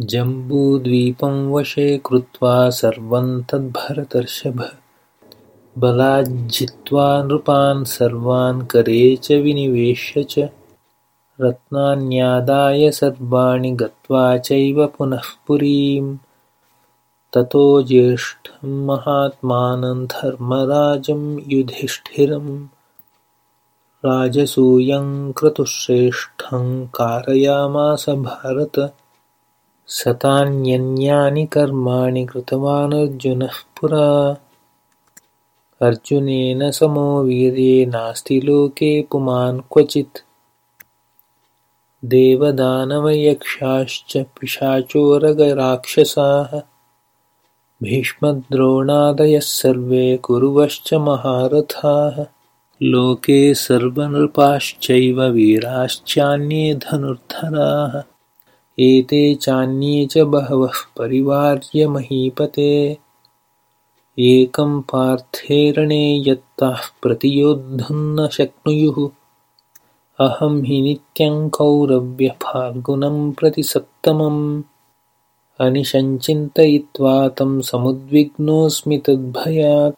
जम्बूद्वीपं वशे कृत्वा सर्वं तद्भरतर्षभ। बलाज्जित्वा नृपान् सर्वान् करे च विनिवेश्य च। रत्नान्यादाय सर्वाणि गत्वा चैव पुनः पुरीं ततो ज्येष्ठं महात्मानं धर्मराजं युधिष्ठिरं राजसूयं क्रतुश्रेष्ठं कारयामास भारत सतान्यन्यानि कर्माणि कृतवान् अर्जुनः पुरा। अर्जुनेन समो वीर्ये नास्ति लोके पुमान् क्वचित्। देवदानवयक्षाश्च पिशाचोरगराक्षसाः। भीष्मद्रोणादयः सर्वे कुरुवश्च महारथाः। लोके सर्वनृपाश्चैव वीराश्चान्ये धनुर्धराः एते चान्ये च बहवः परिवार्य महीपते एकं पार्थेरणे यत्ताः प्रतियोद्धुं न शक्नुयुः। अहं हि नित्यं कौरव्यफाल्गुनं प्रति सप्तमम्। अनिशञ्चिन्तयित्वा तं समुद्विग्नोऽस्मि तद्भयात्।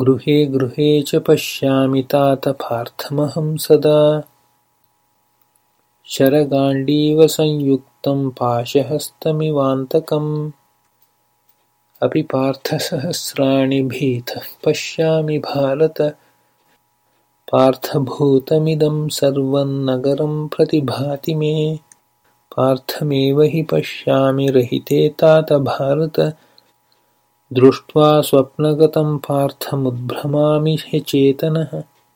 गृहे गृहे च पश्यामि तात पार्थमहं सदा शरगाण्डीवसंयुक्तं पाशहस्तमिवान्तकम्। अपि पार्थसहस्राणि भीतः पश्यामि भारत। पार्थभूतमिदं सर्वं नगरं प्रतिभाति मे। पार्थमेव हि पश्यामि रहिते तात भारत। दृष्ट्वा स्वप्नगतं पार्थमुद्भ्रमामि ह्यचेतनः